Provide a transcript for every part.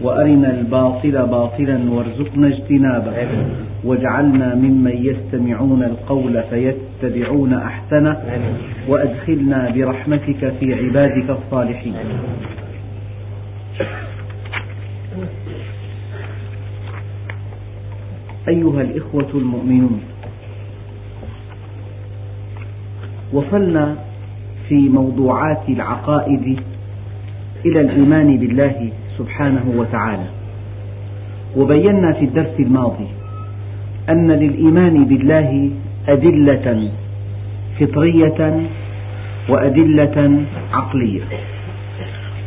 وأرنا الباطل باطلا وارزقنا اجتنابه. واجعلنا ممن يستمعون القول فيتبعون أحسنه وأدخلنا برحمتك في عبادك الصالحين. أيها الإخوة المؤمنون وصلنا في موضوعات العقائد إلى الإيمان بالله سبحانه وتعالى. وبينا في الدرس الماضي أن للإيمان بالله أدلة فطرية وأدلة عقلية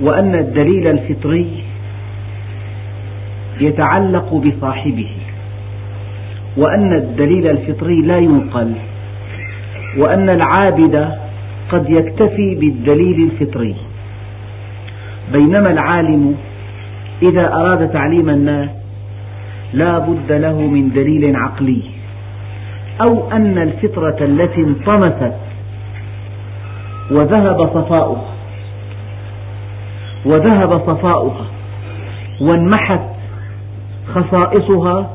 وأن الدليل الفطري يتعلق بصاحبه وأن الدليل الفطري لا ينقل وأن العابد قد يكتفي بالدليل الفطري. بينما العالم إذا أراد تعليم الناس لا بد له من دليل عقلي. أو أن الفطرة التي انطمست وذهب صفاؤها وذهب صفاؤها وانمحت خصائصها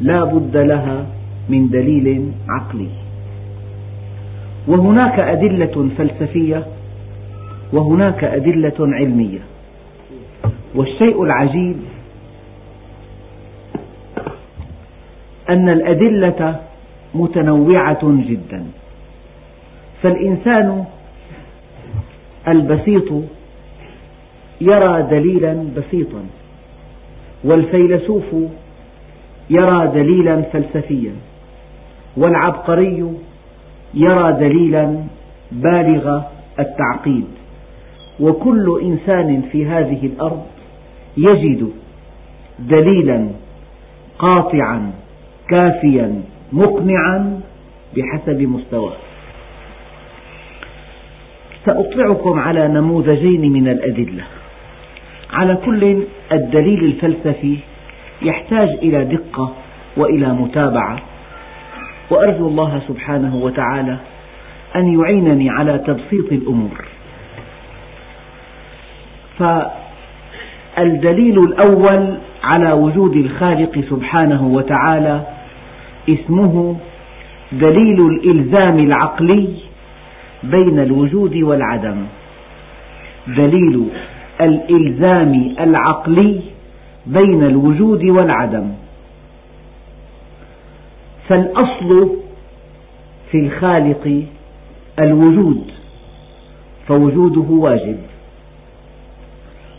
لا بد لها من دليل عقلي. وهناك أدلة فلسفية وهناك أدلة علمية. والشيء العجيب أن الأدلة متنوعة جدا. فالإنسان البسيط يرى دليلا بسيطا والفيلسوف يرى دليلا فلسفيا والعبقري يرى دليلا بالغ التعقيد. وكل إنسان في هذه الأرض يجد دليلا قاطعا كافيا مقنعا بحسب مستواه. سأطلعكم على نموذجين من الأدلة. على كل الدليل الفلسفي يحتاج إلى دقة وإلى متابعة وأرجو الله سبحانه وتعالى أن يعينني على تبسيط الأمور. فالدليل الأول على وجود الخالق سبحانه وتعالى اسمه دليل الإلزام العقلي بين الوجود والعدم. دليل الإلزام العقلي بين الوجود والعدم. فالأصل في الخالق الوجود فوجوده واجب.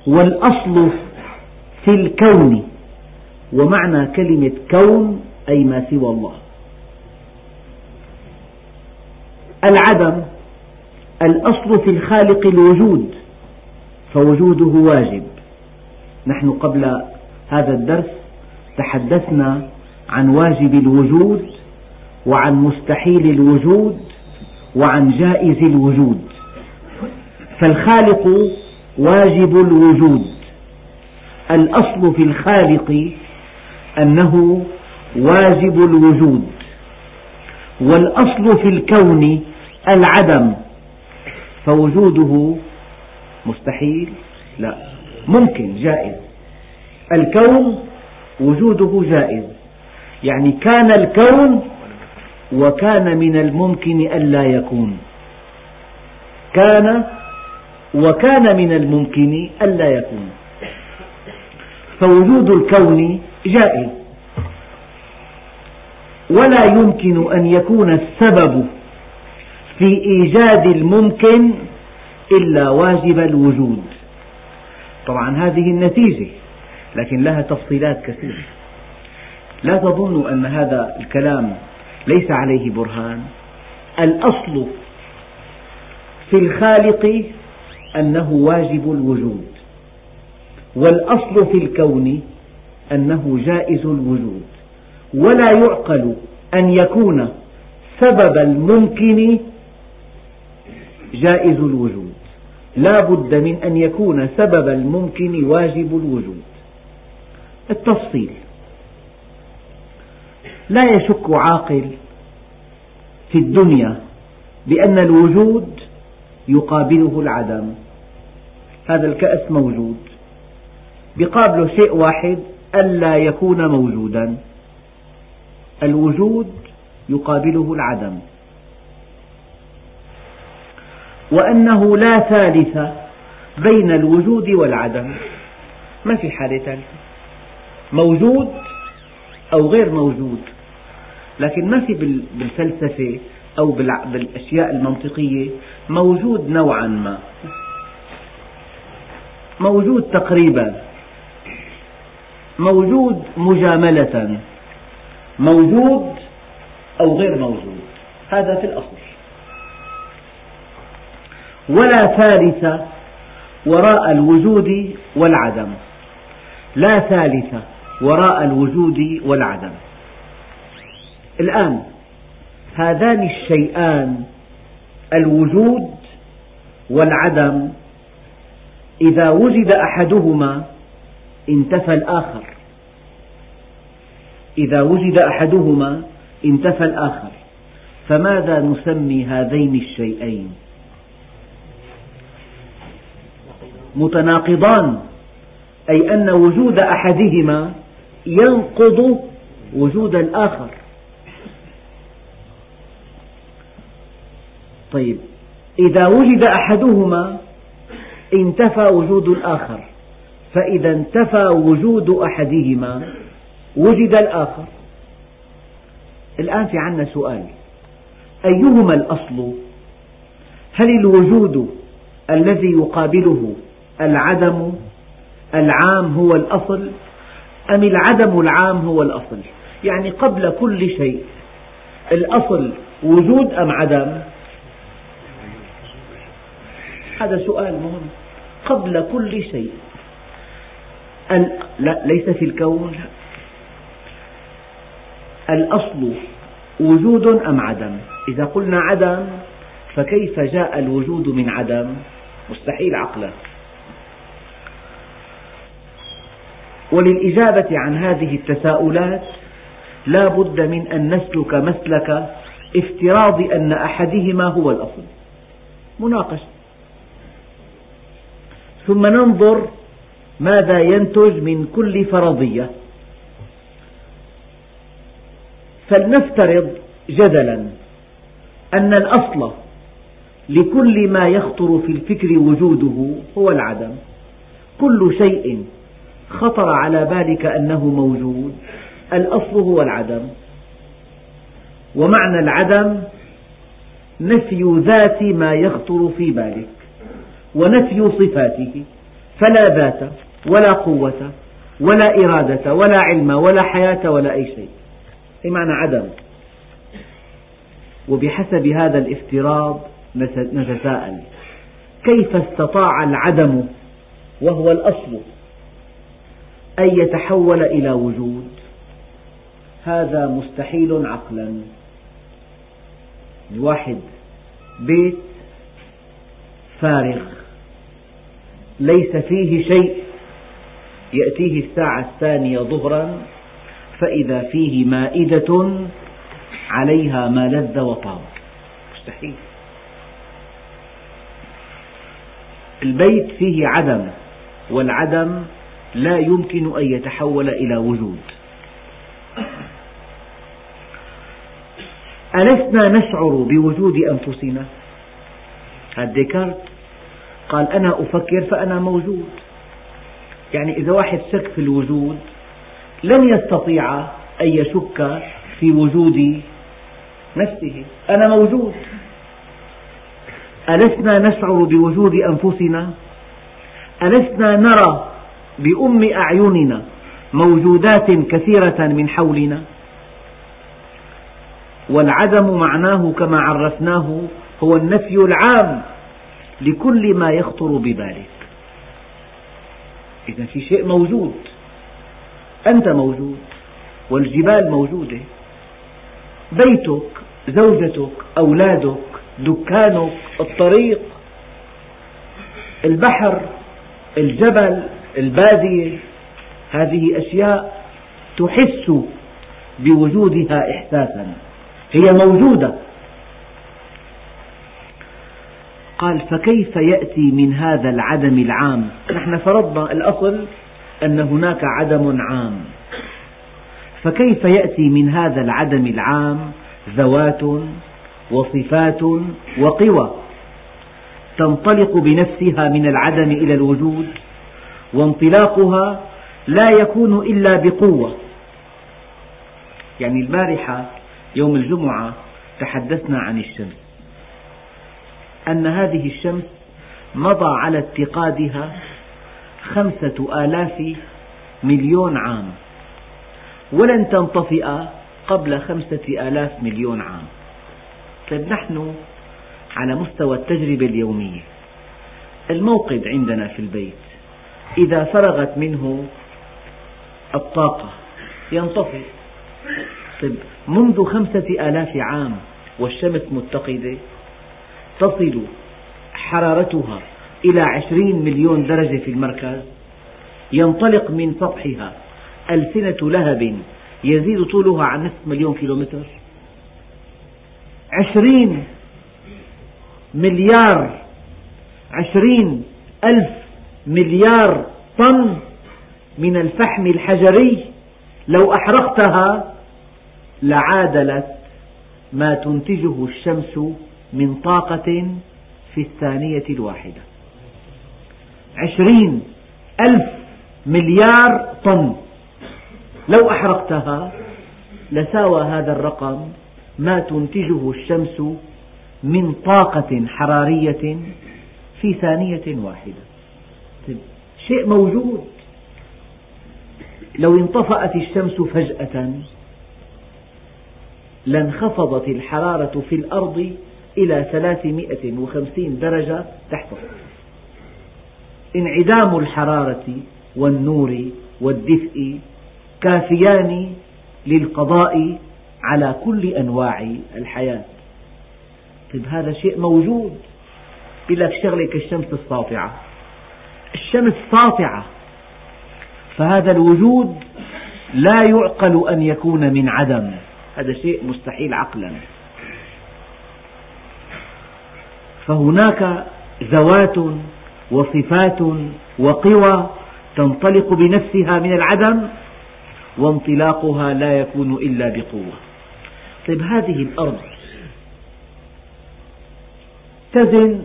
والأصل في الكون ومعنى كلمة كون أي ما سوى الله. العدم الأصل في الخالق الوجود فوجوده واجب. نحن قبل هذا الدرس تحدثنا عن واجب الوجود وعن مستحيل الوجود وعن جائز الوجود. فالخالق واجب الوجود. الأصل في الخالق أنه واجب الوجود. والأصل في الكون العدم. فوجوده مستحيل. لا ممكن جائز. الكون وجوده جائز. يعني كان الكون وكان من الممكن ألا يكون. كان وكان من الممكن ألا يكون. فوجود الكون جائز. ولا يمكن أن يكون السبب في إيجاد الممكن إلا واجب الوجود. طبعا هذه النتيجة لكن لها تفصيلات كثيرة. لا تظنوا أن هذا الكلام ليس عليه برهان. الأصل في الخالق أنه واجب الوجود. والأصل في الكون أنه جائز الوجود. ولا يعقل أن يكون سبب الممكن جائز الوجود. لا بد من أن يكون سبب الممكن واجب الوجود. التفصيل. لا يشك عاقل في الدنيا بأن الوجود يقابله العدم. هذا الكأس موجود. بقابله شيء واحد ألا يكون موجودا. الوجود يقابله العدم. وأنه لا ثالث بين الوجود والعدم. ما في حالة ثالثة. موجود أو غير موجود. لكن ما في بالفلسفة أو بالأشياء المنطقية. موجود نوعا ما. موجود تقريبا. موجود مجاملة. موجود أو غير موجود. هذا في الأصل. ولا ثالث وراء الوجود والعدم. لا ثالث وراء الوجود والعدم. الآن هذان الشيئان الوجود والعدم إذا وجد أحدهما انتفى الآخر. إذا وجد أحدهما انتفى الآخر. فماذا نسمي هذين الشيئين؟ متناقضان أي أن وجود أحدهما ينقض وجود الآخر. طيب إذا وجد أحدهما انتفى وجود الآخر فإذا انتفى وجود أحدهما وجد الآخر. الآن في عنا سؤال. أيهما الأصل؟ هل الوجود الذي يقابله العدم العام هو الأصل أم العدم العام هو الأصل؟ يعني قبل كل شيء الأصل وجود أم عدم؟ هذا سؤال مهم. قبل كل شيء. لا ليس في الكون. الأصل وجود أم عدم؟ إذا قلنا عدم فكيف جاء الوجود من عدم؟ مستحيل عقلا. وللإجابة عن هذه التساؤلات لا بد من أن نسلك مسلك افتراض أن أحدهما هو الأصل. مناقشة. ثم ننظر ماذا ينتج من كل فرضية. فلنفترض جدلا أن الأصل لكل ما يخطر في الفكر وجوده هو العدم. كل شيء خطر على بالك أنه موجود. الأصل هو العدم. ومعنى العدم نفي ذات ما يخطر في بالك. ونفي صفاته فلا ذات ولا قوة ولا إرادة ولا علم ولا حياة ولا أي شيء. أي معنى عدم. وبحسب هذا الافتراض نتساءل. كيف استطاع العدم وهو الأصل أن يتحول إلى وجود؟ هذا مستحيل عقلا. الواحد بيت فارغ. ليس فيه شيء. يأتيه الساعة الثانية ظهرا فإذا فيه مائدة عليها ما لذ وطاب. مستحيل. البيت فيه عدم والعدم لا يمكن أن يتحول إلى وجود. ألسنا نشعر بوجود أنفسنا؟ هذا ديكارت؟ قال أنا أفكر فأنا موجود. يعني إذا واحد شك في الوجود لن يستطيع أن يشك في وجود نفسه. أنا موجود. ألسنا نشعر بوجود أنفسنا؟ ألسنا نرى بأم أعيننا موجودات كثيرة من حولنا؟ والعدم معناه كما عرفناه هو النفي العام لكل ما يخطر ببالك. إذا في شيء موجود. أنت موجود والجبال موجودة. بيتك زوجتك أولادك دكانك الطريق البحر الجبل البادية. هذه أشياء تحس بوجودها إحساسا. هي موجودة. قال فكيف يأتي من هذا العدم العام? نحن فرضنا الأصل أن هناك عدم عام. فكيف يأتي من هذا العدم العام ذوات وصفات وقوى تنطلق بنفسها من العدم إلى الوجود وانطلاقها لا يكون إلا بقوة. يعني البارحة يوم الجمعة تحدثنا عن الشمس أن هذه الشمس مضى على اتقادها خمسة آلاف مليون عام ولن تنطفئ قبل خمسة آلاف مليون عام. طيب نحن على مستوى التجربة اليومية الموقد عندنا في البيت إذا فرغت منه الطاقة ينطفئ. طيب منذ خمسة آلاف عام والشمس متقدة تصل حرارتها إلى عشرين مليون درجة في المركز. ينطلق من سطحها ألسنة لهب يزيد طولها عن نصف مليون كيلومتر. عشرين مليار عشرين ألف مليار طن من الفحم الحجري لو أحرقتها لعادلت ما تنتجه الشمس من طاقة في الثانية الواحدة. عشرين ألف مليار طن. لو أحرقتها لساوى هذا الرقم ما تنتجه الشمس من طاقة حرارية في ثانية واحدة. طيب، شيء موجود. لو انطفأت الشمس فجأة لانخفضت الحرارة في الأرض إلى ثلاثمئة وخمسين درجة تحت انعدام الحرارة والنور والدفء كافيان للقضاء على كل أنواع الحياة. طيب هذا شيء موجود. يقول لك شغلة كالشمس الساطعة. الشمس ساطعة. فهذا الوجود لا يعقل أن يكون من عدم. هذا شيء مستحيل عقلا. فهناك ذوات وصفات وقوى تنطلق بنفسها من العدم وانطلاقها لا يكون إلا بقوة. طيب هذه الأرض تزن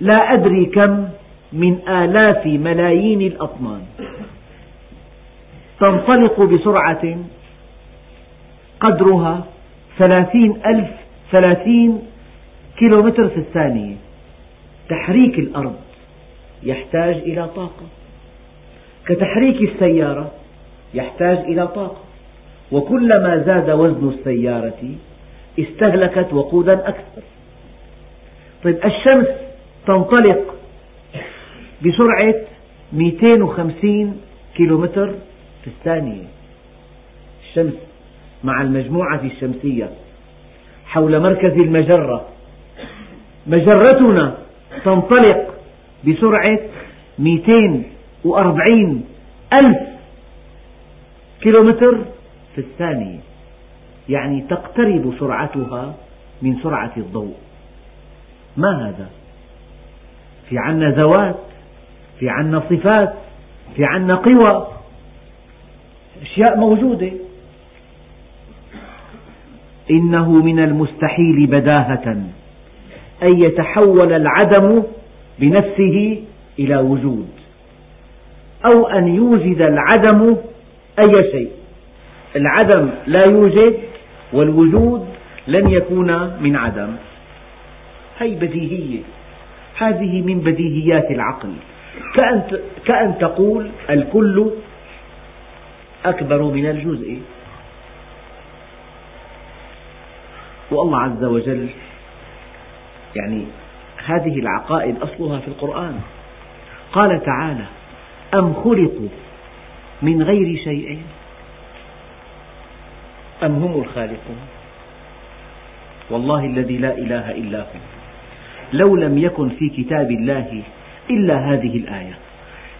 لا أدري كم من آلاف ملايين الأطنان. تنطلق بسرعة قدرها ثلاثين ألف ثلاثين كيلومتر في الثانية. تحريك الأرض يحتاج إلى طاقة. كتحريك السيارة يحتاج إلى طاقة. وكلما زاد وزن السيارة استهلكت وقودا أكثر. طيب الشمس تنطلق بسرعة 250 كيلومتر في الثانية. الشمس مع المجموعة الشمسية حول مركز المجرة مجرتنا تنطلق بسرعة 240 ألف كيلومتر في الثانية. يعني تقترب سرعتها من سرعة الضوء. ما هذا؟ في عنا ذوات في عنا صفات في عنا قوى أشياء موجودة. إنه من المستحيل بداهة. أن يتحول العدم بنفسه إلى وجود أو أن يوجد العدم أي شيء. العدم لا يوجد والوجود لن يكون من عدم. هي بديهية. هذه من بديهيات العقل. كأن, كأن تقول الكل أكبر من الجزء. والله عز وجل يعني هذه العقائد أصلها في القرآن. قال تعالى أم خلقوا من غير شيء؟ أم هم الخالقون؟ والله الذي لا إله إلا هو. لو لم يكن في كتاب الله إلا هذه الآية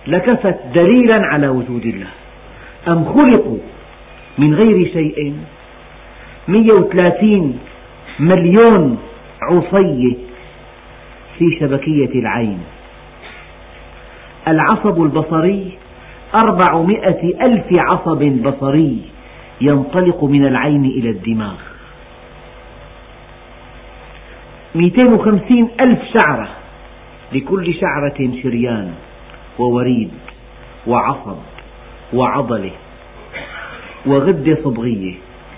لكفت دليلا على وجود الله. أم خلقوا من غير شيء؟ 130 مليون عصية في شبكية العين. العصب البصري أربعمائة ألف عصب بصري ينطلق من العين إلى الدماغ. مئتين وخمسين ألف شعرة لكل شعرة شريان ووريد وعصب وعضلة وغدة صبغية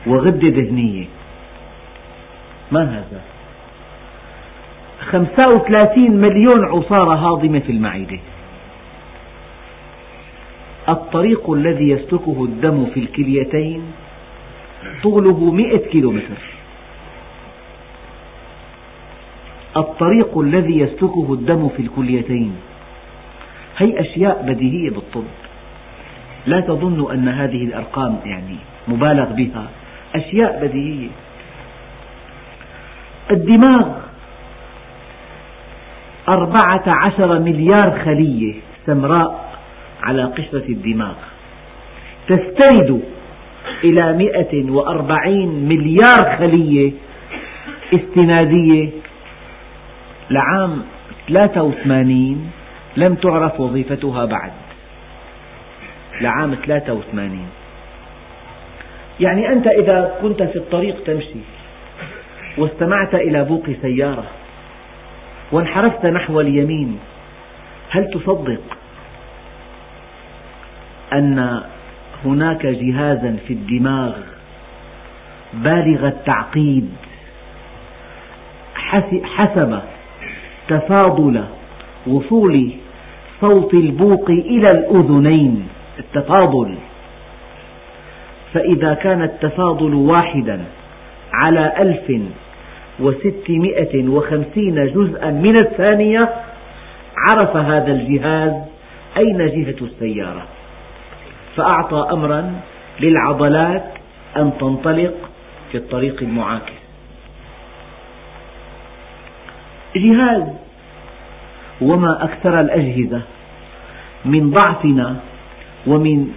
وغدة دهنية. ما هذا؟ خمسة وثلاثين مليون عصارة هاضمة في المعدة الطريق الذي يسلكه الدم في الكليتين طوله مئة كيلومتر. الطريق الذي يسلكه الدم في الكليتين. هي أشياء بديهية بالطب. لا تظن أن هذه الأرقام يعني مبالغ بها. أشياء بديهية. الدماغ أربعة عشر مليار خلية سمراء على قشرة الدماغ. تستند إلى مئة وأربعين مليار خلية استنادية لعام 83 لم تعرف وظيفتها بعد. لعام 83 يعني أنت إذا كنت في الطريق تمشي واستمعت إلى بوق سيارة وانحرفت نحو اليمين. هل تصدق أن هناك جهازا في الدماغ بالغ التعقيد حسب تفاضل وصول صوت البوق إلى الأذنين؟ التفاضل. فإذا كان التفاضل واحدا على ألف وستمائة وخمسين جزءا من الثانية عرف هذا الجهاز أين جهة السيارة. فأعطى أمرا للعضلات أن تنطلق في الطريق المعاكس. جهاز وما أكثر الأجهزة من ضعفنا ومن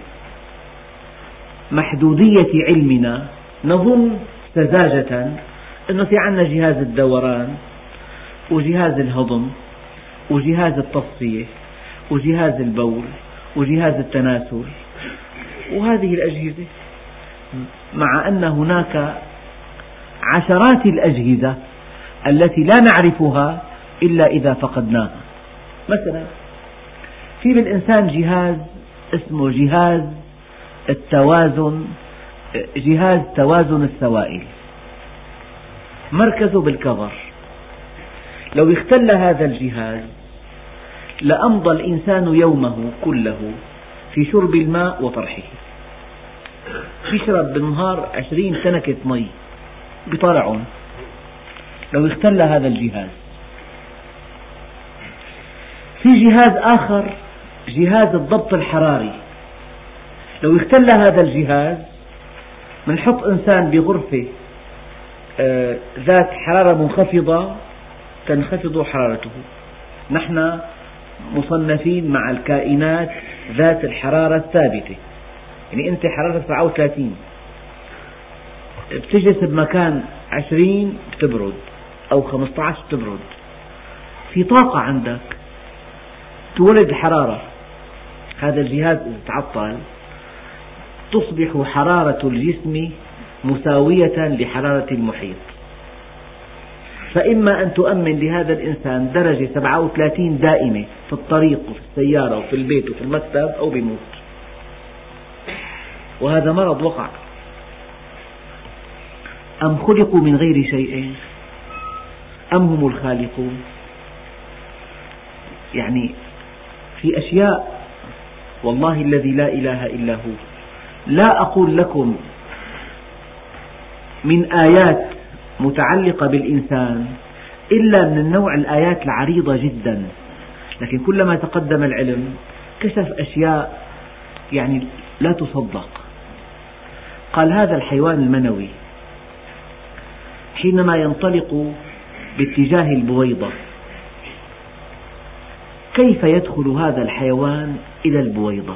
محدودية علمنا نظن سذاجة أنه في عندنا جهاز الدوران وجهاز الهضم وجهاز التصفية وجهاز البول وجهاز التناسل. وهذه الأجهزة مع أن هناك عشرات الأجهزة التي لا نعرفها إلا إذا فقدناها. مثلا في بالإنسان جهاز اسمه جهاز التوازن جهاز توازن السوائل. مركزه بالكظر لو اختل هذا الجهاز لأمضى الإنسان يومه كله في شرب الماء وطرحه. يشرب بالنهار عشرين تنكة مي. بطلعهم لو اختل هذا الجهاز. في جهاز آخر جهاز الضبط الحراري. لو اختل هذا الجهاز بنحط إنسان بغرفة ذات حرارة منخفضة تنخفض حرارته. نحن مصنفين مع الكائنات ذات الحرارة الثابتة. يعني أنت حرارتك 37 بتجلس بمكان 20 بتبرد أو 15 بتبرد. في طاقة عندك تولد الحرارة. هذا الجهاز إذا تعطل تصبح حرارة الجسم مساوية لحرارة المحيط. فإما أن تؤمن لهذا الإنسان درجة 37 دائمة في الطريق وفي السيارة وفي البيت وفي المكتب أو بيموت. وهذا مرض وقع. أم خلقوا من غير شيء؟ أم هم الخالقون؟ يعني في أشياء والله الذي لا إله إلا هو. لا أقول لكم من آيات متعلقة بالإنسان إلا من النوع الآيات العريضة جدا. لكن كلما تقدم العلم كشف أشياء يعني لا تصدق. قال هذا الحيوان المنوي حينما ينطلق باتجاه البويضة كيف يدخل هذا الحيوان إلى البويضة؟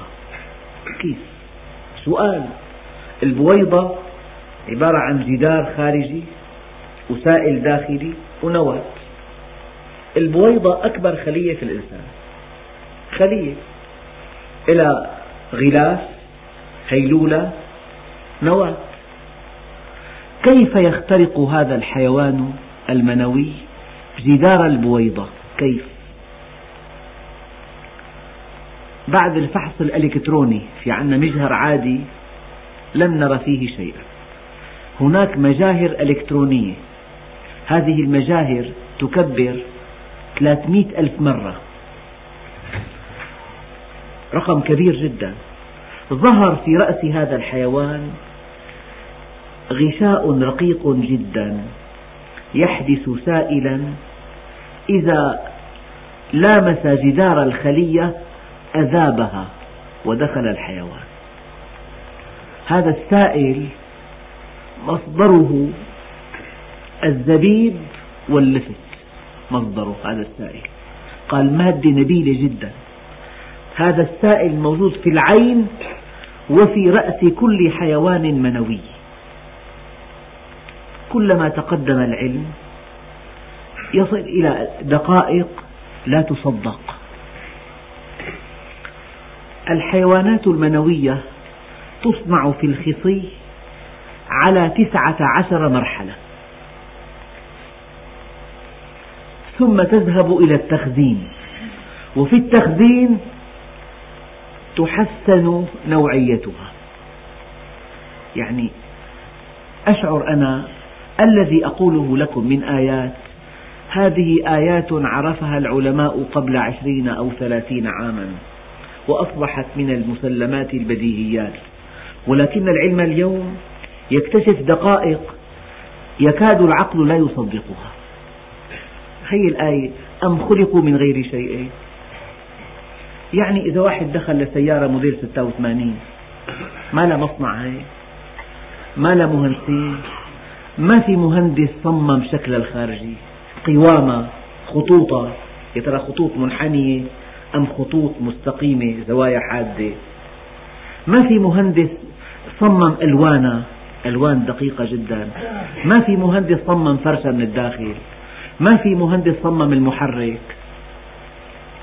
كيف؟ سؤال. البويضة عبارة عن جدار خارجي وسائل داخلي ونواة البويضة أكبر خلية في الإنسان. خلية إلى غلاف هيلولة نواة كيف يخترق هذا الحيوان المنوي جدار البويضة؟ كيف؟ بعد الفحص الإلكتروني في عنا مجهر عادي لم نر فيه شيئا. هناك مجاهر إلكترونية. هذه المجاهر تكبر 300 ألف مرة. رقم كبير جدا. ظهر في رأس هذا الحيوان غشاء رقيق جدا. يحدث سائلا. إذا لامس جدار الخلية أذابها ودخل الحيوان. هذا السائل مصدره الزبيب واللفت مصدره هذا السائل. قال مادة نبيلة جدا. هذا السائل موجود في العين وفي رأس كل حيوان منوي. كلما تقدم العلم يصل إلى دقائق لا تصدق. الحيوانات المنوية تصنع في الخصي على تسعة عشر مرحلة. ثم تذهب إلى التخزين. وفي التخزين تحسن نوعيتها. يعني أشعر أنا الذي أقوله لكم من آيات. هذه آيات عرفها العلماء قبل عشرين أو ثلاثين عاما وأصبحت من المسلمات البديهيات. ولكن العلم اليوم يكتشف دقائق يكاد العقل لا يصدقها. هي الآية أم خلقوا من غير شيء؟ يعني إذا واحد دخل لسيارة موديل 86 ما لها مصنع هي ما لها مهندسين؟ ما في مهندس صمم شكل الخارجي؟ قوامة خطوطة؟ يا ترى خطوط منحنية أم خطوط مستقيمة زوايا حادة؟ ما في مهندس صمم ألوانا ألوان دقيقة جدا. ما في مهندس صمم فرشة من الداخل. ما في مهندس صمم المحرك.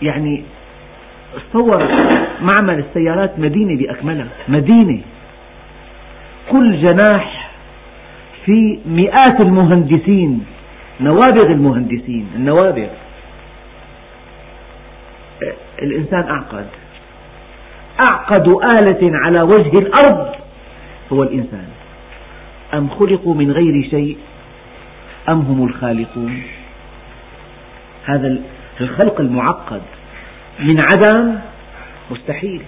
يعني تصور معمل السيارات مدينة بأكملها. مدينة. كل جناح في مئات المهندسين. نوابغ المهندسين. النوابغ. الإنسان أعقد. أعقد آلة على وجه الأرض. هو الإنسان. أم خلقوا من غير شيء؟ أم هم الخالقون؟ هذا الخلق المعقد من عدم مستحيل.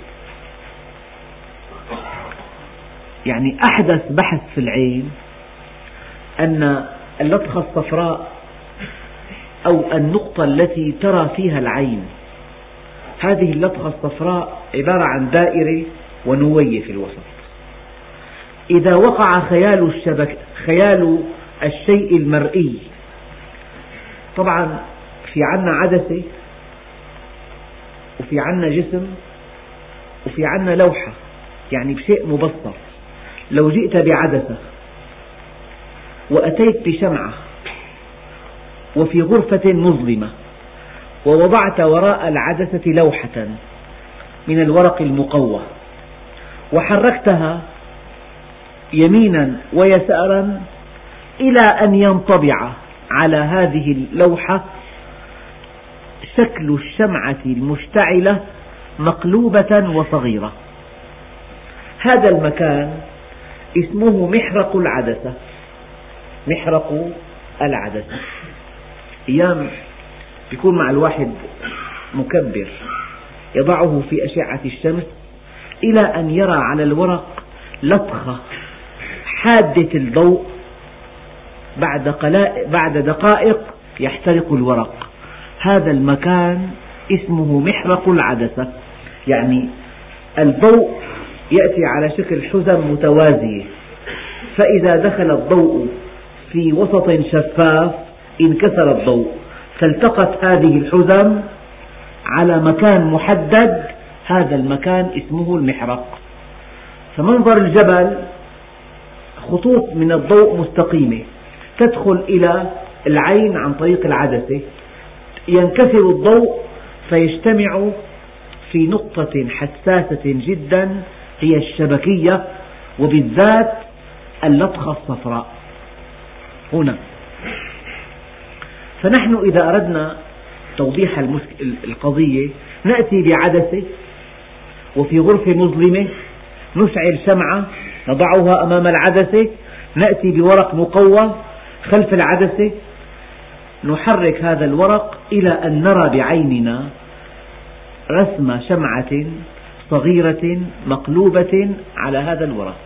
يعني أحدث بحث في العين أن اللطخة الصفراء أو النقطة التي ترى فيها العين هذه اللطخة الصفراء عبارة عن دائرة ونوية في الوسط. إذا وقع خيال الشبك خيال الشيء المرئي. طبعا في عنا عدسة وفي عنا جسم وفي عنا لوحة يعني بشيء مبسط. لو جئت بعدسة وأتيت بشمعة وفي غرفة مظلمة ووضعت وراء العدسة لوحة من الورق المقوى وحركتها يمينا ويسارا إلى أن ينطبع على هذه اللوحة شكل الشمعة المشتعلة مقلوبة وصغيرة. هذا المكان اسمه محرق العدسة. محرق العدسة. أيام يكون مع الواحد مكبر يضعه في أشعة الشمس إلى أن يرى على الورق لطخة حادة الضوء بعد دقائق يحترق الورق. هذا المكان اسمه محرق العدسة. يعني الضوء يأتي على شكل حزم متوازية. فإذا دخل الضوء في وسط شفاف انكسر الضوء. فالتقت هذه الحزم على مكان محدد. هذا المكان اسمه المحرق. فمنظر الجبل خطوط من الضوء مستقيمة. تدخل إلى العين عن طريق العدسة. ينكسر الضوء فيجتمع في نقطة حساسة جدا هي الشبكية وبالذات اللطخة الصفراء. هنا. فنحن إذا أردنا توضيح القضية نأتي بعدسة وفي غرفة مظلمة نشعل شمعة نضعها أمام العدسة. نأتي بورق مقوى خلف العدسة. نحرك هذا الورق إلى أن نرى بعيننا رسم شمعة صغيرة مقلوبة على هذا الورق.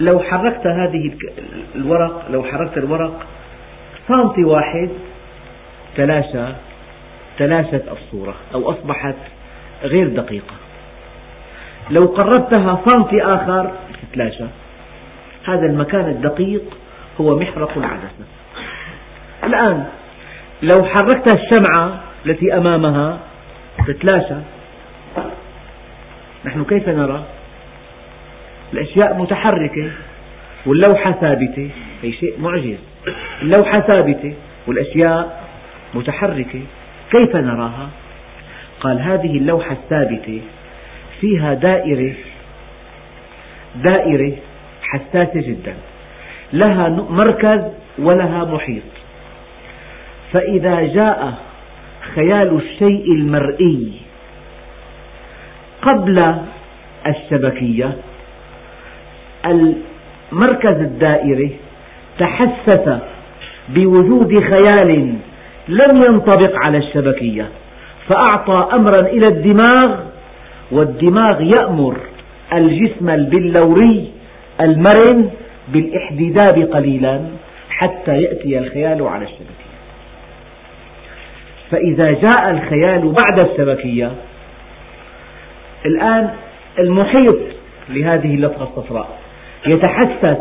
لو حركت هذه الورق لو حركت الورق سنتي واحد تلاشى تلاشت الصورة أو أصبحت غير دقيقة. لو قربتها سنتي آخر. تتلاشى هذا المكان الدقيق هو محرق العدسة. الآن لو حركت الشمعة التي أمامها تتلاشى نحن كيف نرى؟ الأشياء متحركة واللوحة ثابتة. هي شيء معجز. اللوحة ثابتة والأشياء متحركة. كيف نراها؟ قال هذه اللوحة الثابتة فيها دائرة دائرة حساسة جدا. لها مركز ولها محيط. فإذا جاء خيال الشيء المرئي قبل الشبكية المركز الدائري تحسس بوجود خيال لم ينطبق على الشبكية فأعطى أمرا إلى الدماغ والدماغ يأمر الجسم البلوري المرن بالاحتداب قليلا حتى يأتي الخيال على الشبكية. فإذا جاء الخيال بعد الشبكية الآن المحيط لهذه اللطخة الصفراء يتحسس.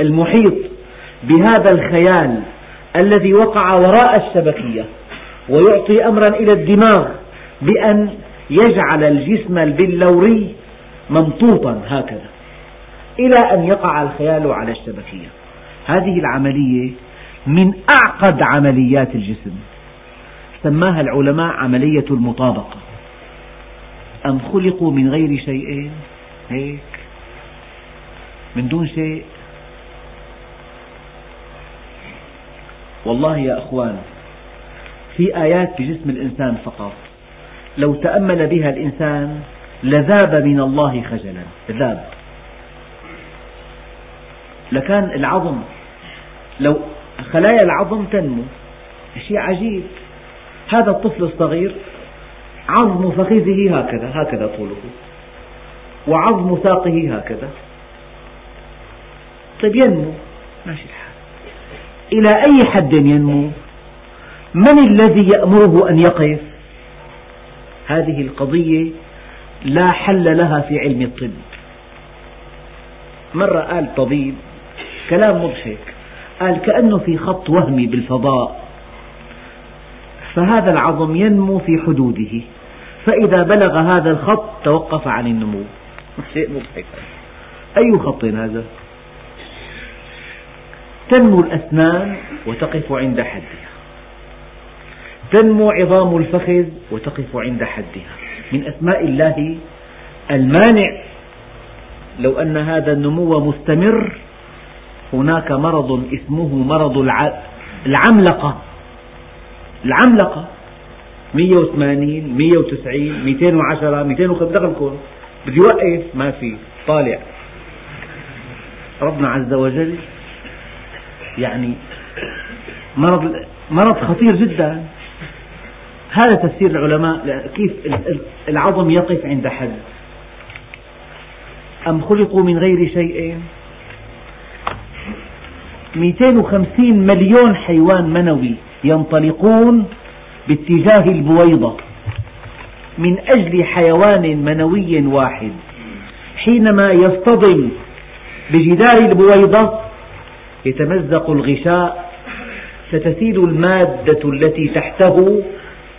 المحيط بهذا الخيال الذي وقع وراء الشبكية ويعطي أمرا إلى الدماغ بأن يجعل الجسم البلوري ممطوطا هكذا إلى أن يقع الخيال على الشبكية. هذه العملية من أعقد عمليات الجسم. سماها العلماء عملية المطابقة. أم خلقوا من غير شيء؟ هيك. من دون شيء. والله يا أخوان في آيات بجسم الإنسان فقط. لو تأمل بها الإنسان لذاب من الله خجلا. ذاب. لكان العظم لو خلايا العظم تنمو شيء عجيب. هذا الطفل الصغير عظم فخذه هكذا هكذا طوله. وعظم ساقه هكذا. طيب ينمو. ماشي الحال. إلى أي حد ينمو؟ من الذي يأمره أن يقف؟ هذه القضية لا حل لها في علم الطب. مرة قال طبيب كلام مضحك قال كأنه في خط وهمي بالفضاء. فهذا العظم ينمو في حدوده. فإذا بلغ هذا الخط توقف عن النمو. شيء مضحك. أي خط هذا؟ تنمو الأسنان وتقف عند حدها. تنمو عظام الفخذ وتقف عند حدها. من أسماء الله المانع. لو أن هذا النمو مستمر هناك مرض اسمه مرض العملقة. العملقة. 180 190 210 205 دخلكم بدي يوقف ما في. طالع. ربنا عز وجل يعني مرض مرض خطير جدا. هذا تفسير العلماء كيف العظم يقف عند حد؟ أم خلقوا من غير شيء؟ 250 مليون حيوان منوي ينطلقون باتجاه البويضة من أجل حيوان منوي واحد. حينما يصطدم بجدار البويضة يتمزق الغشاء ستسيل المادة التي تحته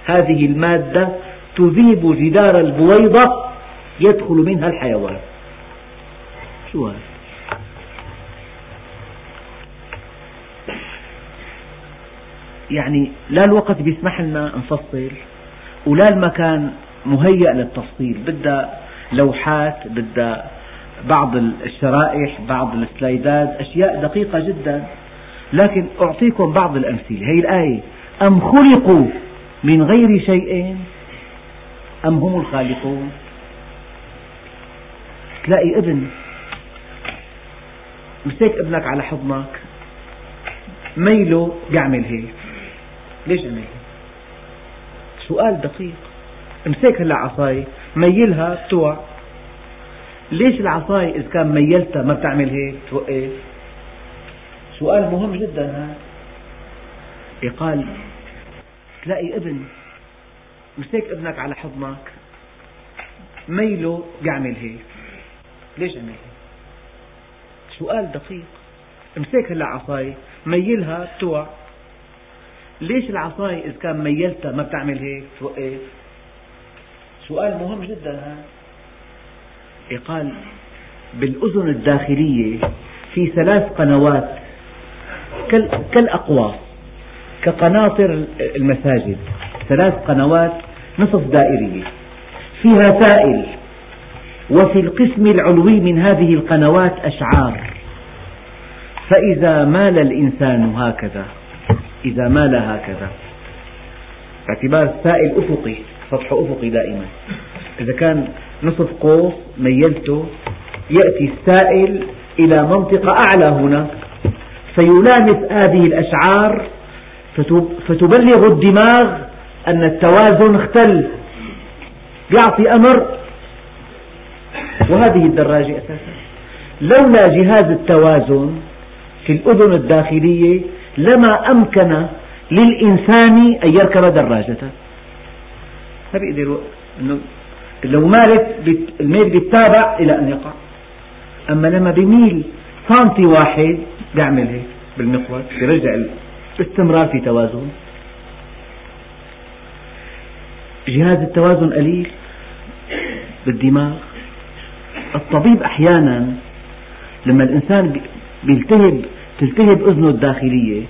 هذه المادة تذيب جدار البويضة يدخل منها الحيوان. شو يعني لا الوقت بيسمح لنا نفصل ولا المكان مهيأ للتفصيل. بدها لوحات بدها بعض الشرائح بعض السلايدات أشياء دقيقة جدا. لكن أعطيكم بعض الأمثلة. هذه الآية أم خلقوا من غير شيء أم هم الخالقون؟ تلاقي ابن مسك ابنك على حضنك ميله بيعمل هيك. ليش عمل هيك سؤال دقيق. امسك هلا عصاية ميلها بتوع. ليش العصاية إذا كان ميلتها ما بتعمل هيك؟ توقف سؤال مهم جدا هذا قال تلاقي ابن مسك ابنك على حضنك ميله بيعمل هيك. ليش عمل هيك؟ سؤال دقيق. امسك هلا عصاية ميلها بتوع. ليش العصاية إذا كان ميلتها ما بتعمل هيك؟ توقف سؤال مهم جدا هذا. قال بالأذن الداخلية في ثلاث قنوات كالأقواس كقناطر المساجد ثلاث قنوات نصف دائرية. فيها سائل وفي القسم العلوي من هذه القنوات أشعار. فإذا مال الإنسان هكذا إذا مال هكذا باعتبار السائل أفقي سطح أفقي دائما. إذا كان نصف قوس ميلته يأتي السائل إلى منطقة أعلى هنا فيلامس هذه الأشعار فتبلغ الدماغ أن التوازن اختل. يعطي أمر. وهذه الدراجة أساسا. لولا جهاز التوازن في الأذن الداخلية لما أمكن للإنسان أن يركب دراجة ما بيقدر إنه لو مالت الميل بيتابع إلى أن يقع. أما لما بميل سنتي واحد بيعمل هيك بالمقود بيرجع باستمرار في توازن. جهاز التوازن قليل بالدماغ. الطبيب أحيانا لما الإنسان بيلتهب تلتهب أذنه الداخلية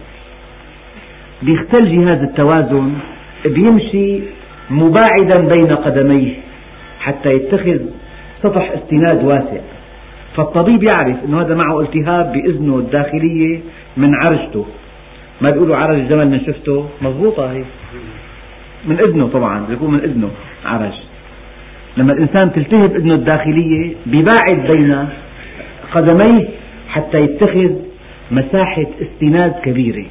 بيختل جهاز التوازن بيمشي مباعدا بين قدميه حتى يتخذ سطح استناد واسع. فالطبيب يعرف أنه هذا معه التهاب بإذنه الداخلية من عرجته. ما بيقولوا عرج الجمل من شفته. مضبوطة هي. من إذنه طبعا بيكون من إذنه عرج. لما الإنسان تلتهب إذنه الداخلية بيباعد بين قدميه حتى يتخذ مساحة استناد كبيرة.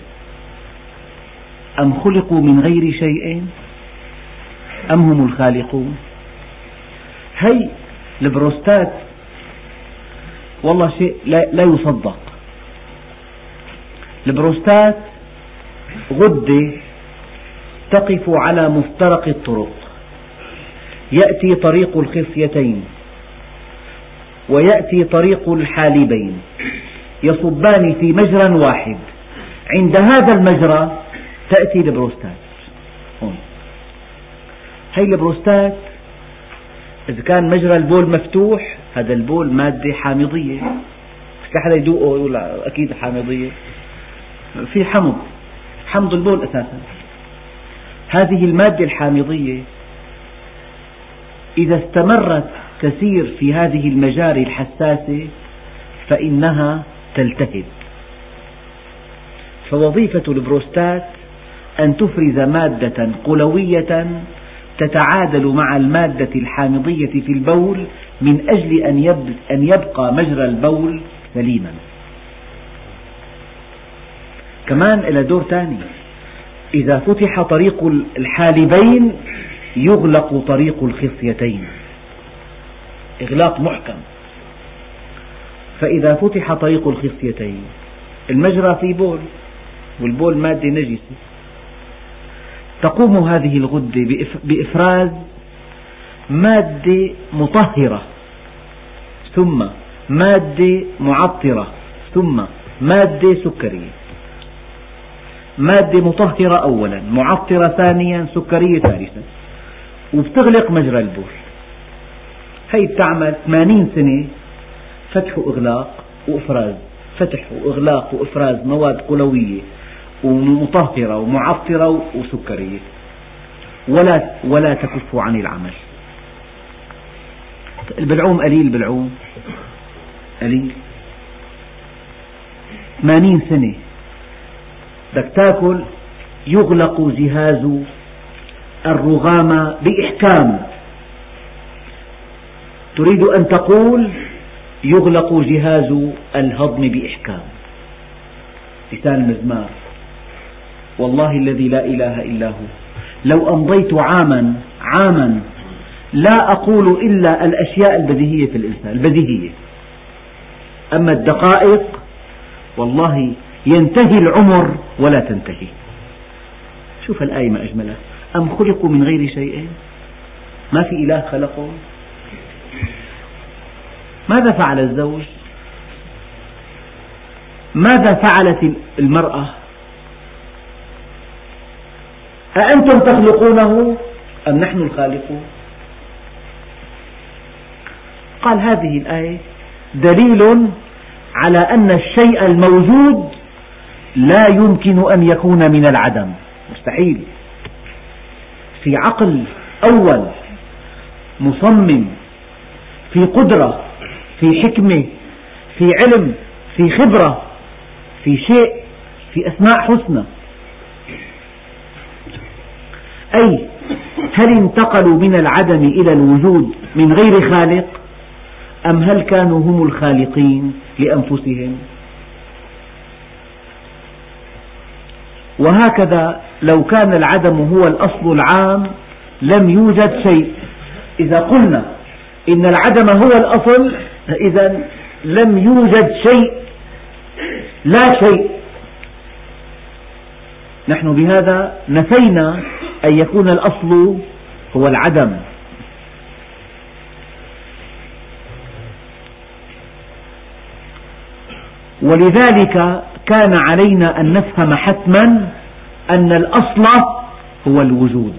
أم خلقوا من غير شيء؟ أم هم الخالقون؟ هي البروستات والله شيء لا, لا يصدق. البروستات غدة تقف على مفترق الطرق. يأتي طريق الخصيتين ويأتي طريق الحالبين. يصبان في مجرى واحد. عند هذا المجرى تأتي البروستات هون. هي البروستات إذا كان مجرى البول مفتوح هذا البول مادة حامضية. لا حدا يدوقه يقول أكيد حامضية. في حمض. حمض البول أساسا. هذه المادة الحامضية إذا استمرت تسير في هذه المجاري الحساسة فإنها تلتهب. فوظيفة البروستات أن تفرز مادة قلوية تتعادل مع المادة الحامضية في البول من أجل أن يبقى مجرى البول سليما. كمان إلى دور ثاني إذا فتح طريق الحالبين يغلق طريق الخصيتين. إغلاق محكم. فإذا فتح طريق الخصيتين المجرى في بول والبول مادة نجسة تقوم هذه الغدة بإفراز مادة مطهرة ثم مادة معطرة ثم مادة سكرية. مادة مطهرة أولا معطرة ثانيا سكرية ثالثا. وبتغلق مجرى البول. هي بتعمل 80 سنة فتح وإغلاق وإفراز. فتح وإغلاق وإفراز مواد قلوية ومطهرة ومعطرة وسكرية. ولا ولا تكف عن العمل. البلعوم قليل بلعوم قليل. 80 سنة بدك تاكل يغلق جهاز الرغام بإحكام. تريد أن تقول يغلق جهاز الهضم بإحكام. لسان المزمار والله الذي لا إله إلا هو. لو أمضيت عاما عاما لا أقول إلا الأشياء البديهية في الإنسان البديهية. أما الدقائق والله ينتهي العمر ولا تنتهي. شوف الآية ما أجملها. أم خلقوا من غير شيء؟ ما في إله خلقهم ماذا فعل الزوج؟ ماذا فعلت المرأة؟ أأنتم تخلقونه أم نحن الخالقون؟ قال هذه الآية دليل على أن الشيء الموجود لا يمكن أن يكون من العدم. مستحيل. في عقل أول مصمم في قدرة في حكمة في علم في خبرة في شيء في أسماء حسنى. أي هل انتقلوا من العدم إلى الوجود من غير خالق؟ أم هل كانوا هم الخالقين لأنفسهم؟ وهكذا لو كان العدم هو الأصل العام لم يوجد شيء. إذا قلنا إن العدم هو الأصل إذا لم يوجد شيء لا شيء. نحن بهذا نفينا أن يكون الأصل هو العدم. ولذلك كان علينا أن نفهم حتما أن الأصل هو الوجود.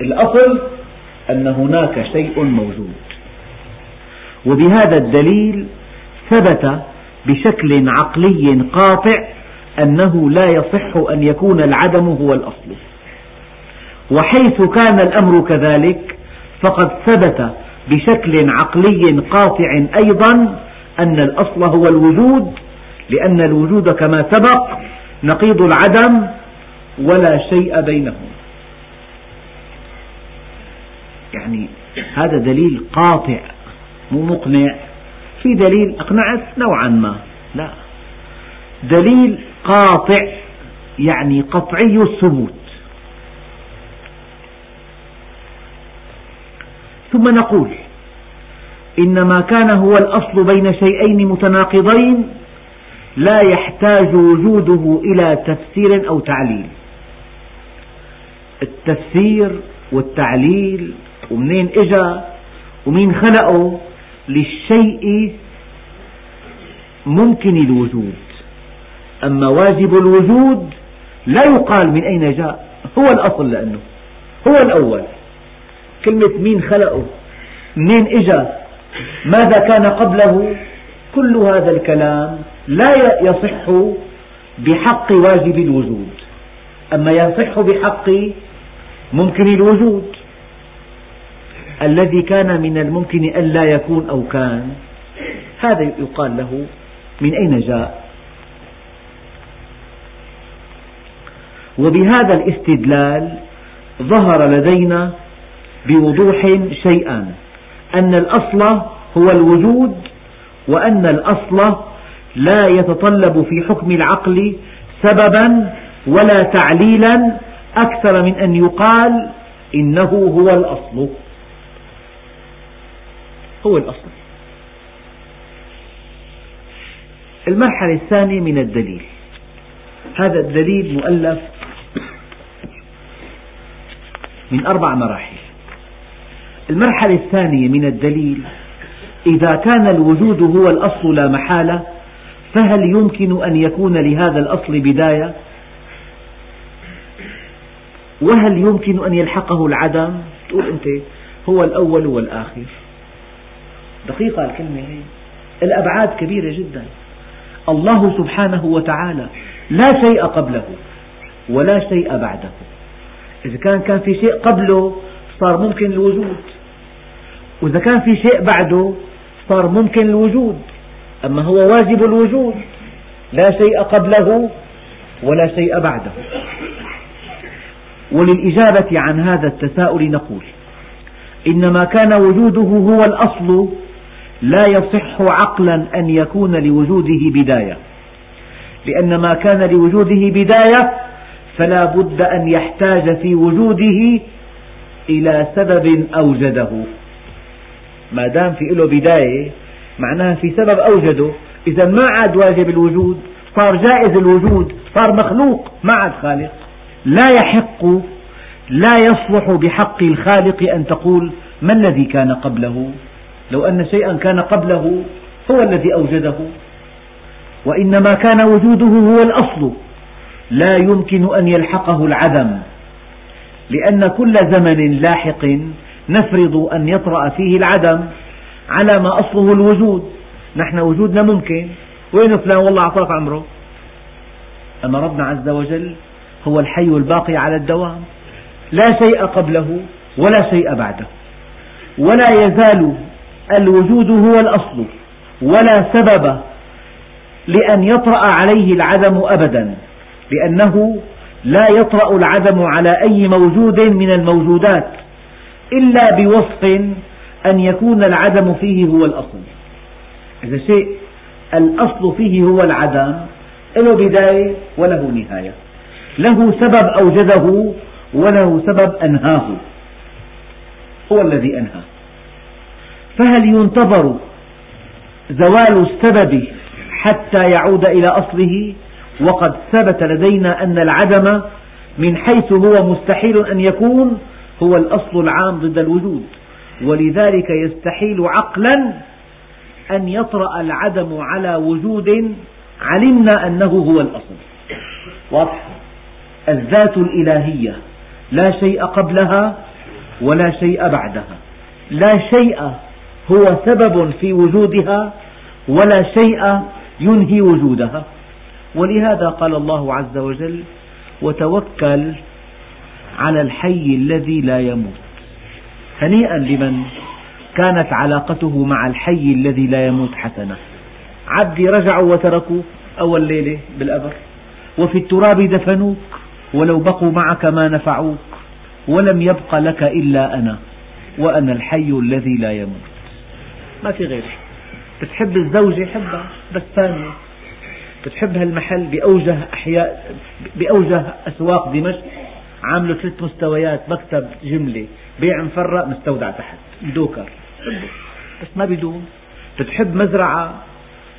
الأصل أن هناك شيء موجود. وبهذا الدليل ثبت بشكل عقلي قاطع أنه لا يصح أن يكون العدم هو الأصل. وحيث كان الأمر كذلك فقد ثبت بشكل عقلي قاطع أيضا أن الأصل هو الوجود لأن الوجود كما سبق نقيض العدم ولا شيء بينهم. يعني هذا دليل قاطع مو مقنع. في دليل أقنعت نوعا ما. لا. دليل قاطع يعني قطعي الثبوت. ثم نقول إن ما كان هو الأصل بين شيئين متناقضين لا يحتاج وجوده إلى تفسير أو تعليل. التفسير والتعليل ومنين إجا ومين خلقه للشيء ممكن الوجود. أما واجب الوجود لا يقال من أين جاء هو الأصل لأنه هو الأول. كلمة مين خلقه منين إجا ماذا كان قبله كل هذا الكلام لا يصح بحق واجب الوجود. أما يصح بحق ممكن الوجود. الذي كان من الممكن أن لا يكون أو كان. هذا يقال له من أين جاء؟ وبهذا الاستدلال ظهر لدينا بوضوح شيئان أن الأصل هو الوجود وأن الأصل لا يتطلب في حكم العقل سببا ولا تعليلا أكثر من أن يقال إنه هو الأصل. هو الأصل. المرحلة الثانية من الدليل. هذا الدليل مؤلف من أربع مراحل. المرحلة الثانية من الدليل إذا كان الوجود هو الأصل لا محالة فهل يمكن أن يكون لهذا الأصل بداية؟ وهل يمكن أن يلحقه العدم؟ تقول أنت هو الأول والآخر. دقيقة الكلمة هي. الأبعاد كبيرة جدا. الله سبحانه وتعالى لا شيء قبله ولا شيء بعده. إذا كان كان في شيء قبله صار ممكن الوجود. وإذا كان في شيء بعده صار ممكن الوجود. أما هو واجب الوجود لا شيء قبله ولا شيء بعده. وللإجابة عن هذا التساؤل نقول إنما كان وجوده هو الأصل لا يصح عقلا أن يكون لوجوده بداية. لأن ما كان لوجوده بداية فلا بد أن يحتاج في وجوده إلى سبب أوجده. ما دام في له بداية معناها في سبب أوجده. إذا ما عاد واجب الوجود صار جائز الوجود صار مخلوق ما عاد خالق. لا يحق لا يصلح بحق الخالق أن تقول ما الذي كان قبله؟ لو أن شيئا كان قبله هو الذي أوجده. وإنما كان وجوده هو الأصل. لا يمكن أن يلحقه العدم. لأن كل زمن لاحق نفرض أن يطرأ فيه العدم. على ما أصله الوجود. نحن وجودنا ممكن. وين فلان والله أعطاك عمره. أما ربنا عز وجل هو الحي الباقي على الدوام. لا شيء قبله ولا شيء بعده. ولا يزال الوجود هو الأصل. ولا سبب لأن يطرأ عليه العدم أبدا. لأنه لا يطرأ العدم على أي موجود من الموجودات إلا بوصف أن يكون العدم فيه هو الأصل. إذا شيء الأصل فيه هو العدم له بداية وله نهاية. له سبب أوجده وله سبب أنهاه. هو الذي أنهى فهل ينتظر زوال السبب حتى يعود إلى أصله؟ وقد ثبت لدينا أن العدم من حيث هو مستحيل أن يكون هو الأصل العام ضد الوجود. ولذلك يستحيل عقلا أن يطرأ العدم على وجود علمنا أنه هو الأصل. واضح. الذات الإلهية لا شيء قبلها ولا شيء بعدها. لا شيء هو سبب في وجودها ولا شيء ينهي وجودها. ولهذا قال الله عز وجل وتوكل على الحي الذي لا يموت. هنيئا لمن كانت علاقته مع الحي الذي لا يموت حسنة عبدي رجعوا وتركوك أول ليلة بالأبر وفي التراب دفنوك ولو بقوا معك ما نفعوك. ولم يبق لك إلا أنا وأنا الحي الذي لا يموت. ما في غيري بتحب الزوجة حبها بس ثانية. بتحب هالمحل بأوجه أحياء بأوجه أسواق دمشق؟ عاملة ثلاث مستويات مكتب جملة. بيع مفرق مستودع تحت. دوكر. بس ما بيدوم. بتحب مزرعة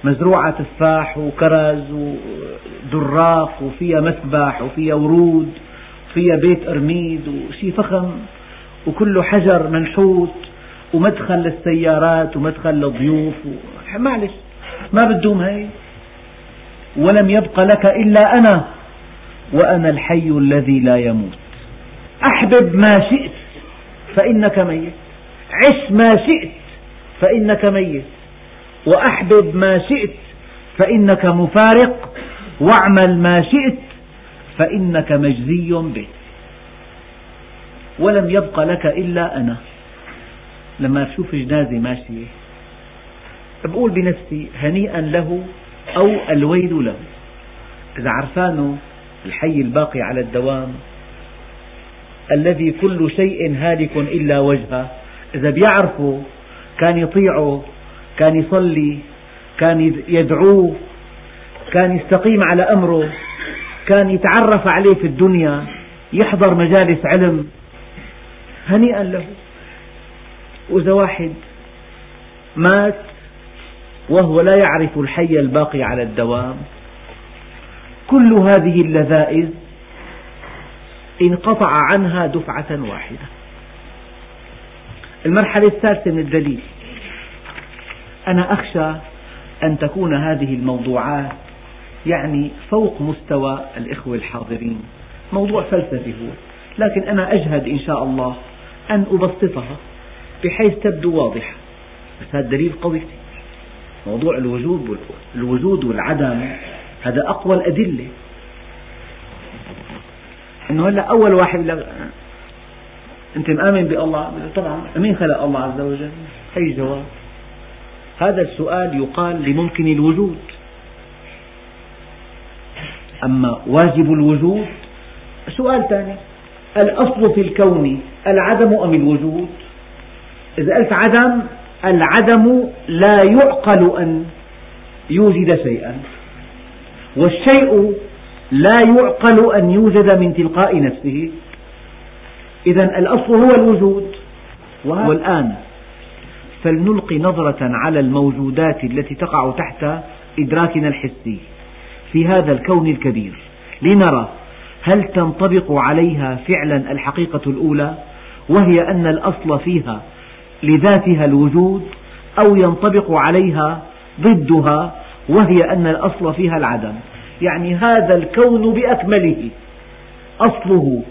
مزروعة تفاح وكرز ودراق وفيها مسبح وفيها ورود وفيها بيت أرميد وشي فخم وكله حجر منحوت ومدخل للسيارات ومدخل للضيوف و... معلش ما بتدوم هي ولم يبق لك إلا أنا وأنا الحي الذي لا يموت. أحبب ما شئت فإنك ميت. عش ما شئت فإنك ميت. وأحبب ما شئت فإنك مفارق. واعمل ما شئت فإنك مجزي به. ولم يبق لك إلا أنا. لما أشوف جنازة ماشية بقول بنفسي هنيئا له أو الويل له. إذا عرفانه الحي الباقي على الدوام الذي كل شيء هالك إلا وجهه. إذا بيعرفه كان يطيعه كان يصلي كان يدعوه كان يستقيم على أمره كان يتعرف عليه في الدنيا يحضر مجالس علم هنيئا له. وإذا واحد مات وهو لا يعرف الحي الباقي على الدوام كل هذه اللذائذ انقطع عنها دفعة واحدة. المرحلة الثالثة من الدليل. أنا أخشى أن تكون هذه الموضوعات يعني فوق مستوى الإخوة الحاضرين. موضوع فلسفي هو. لكن أنا أجهد إن شاء الله أن أبسطها بحيث تبدو واضحة. بس هذا دليل قوي. موضوع الوجود الوجود والعدم هذا أقوى الأدلة. أنه هلا أول واحد يقول أنت مآمن بالله؟ طبعا. مين خلق الله عز وجل؟ أي جواب؟ هذا السؤال يقال لممكن الوجود. أما واجب الوجود سؤال ثاني. الأصل في الكون العدم أم الوجود؟ إذا قلت عدم العدم لا يعقل أن يوجد شيئا. والشيء لا يعقل أن يوجد من تلقاء نفسه. إذا الأصل هو الوجود. والآن فلنلقي نظرة على الموجودات التي تقع تحت إدراكنا الحسي في هذا الكون الكبير. لنرى هل تنطبق عليها فعلا الحقيقة الأولى وهي أن الأصل فيها لذاتها الوجود أو ينطبق عليها ضدها وهي أن الأصل فيها العدم. يعني هذا الكون بأكمله. أصله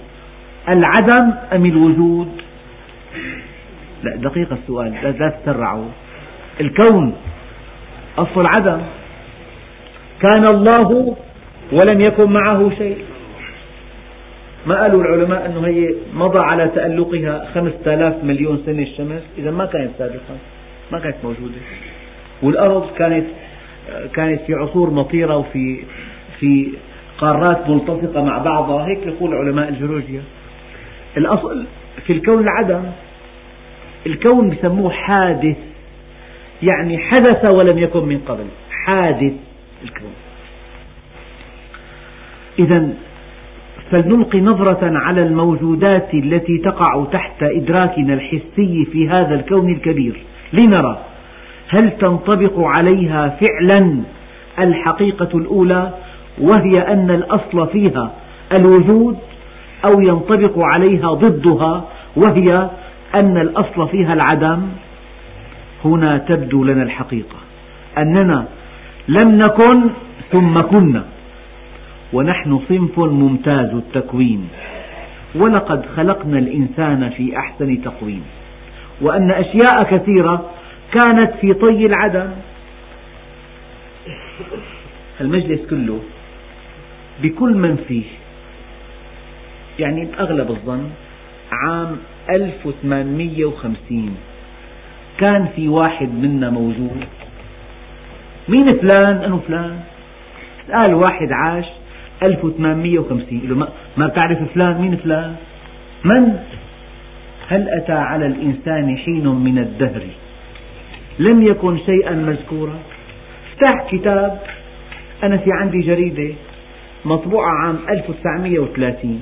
العدم أم الوجود؟ لا دقيق السؤال لا تسرعوا. الكون أصل العدم. كان الله ولم يكن معه شيء. ما قالوا العلماء أنه هي مضى على تألقها خمسة آلاف مليون سنة الشمس؟ إذا ما كانت سابقا ما كانت موجودة. والأرض كانت كانت في عصور مطيرة وفي في قارات ملتصقة مع بعضها هيك يقول علماء الجيولوجيا. الأصل في الكون العدم الكون بسموه حادث يعني حدث ولم يكن من قبل حادث الكون. إذا فلنلقي نظرة على الموجودات التي تقع تحت إدراكنا الحسي في هذا الكون الكبير. لنرى هل تنطبق عليها فعلا الحقيقة الأولى وهي أن الأصل فيها الوجود أو ينطبق عليها ضدها وهي أن الأصل فيها العدم. هنا تبدو لنا الحقيقة أننا لم نكن ثم كنا ونحن صنف ممتاز التكوين ولقد خلقنا الإنسان في أحسن تقويم وأن أشياء كثيرة كانت في طي العدم. المجلس كله بكل من فيه. يعني بأغلب الظن عام 1850 كان في واحد منا موجود. مين فلان؟ أنه فلان؟ قال واحد عاش 1850 له ما بتعرف فلان؟ مين فلان؟ من؟ هل أتى على الإنسان حين من الدهر؟ لم يكن شيئا مذكورا. افتح كتاب. أنا في عندي جريدة. مطبوعة عام 1930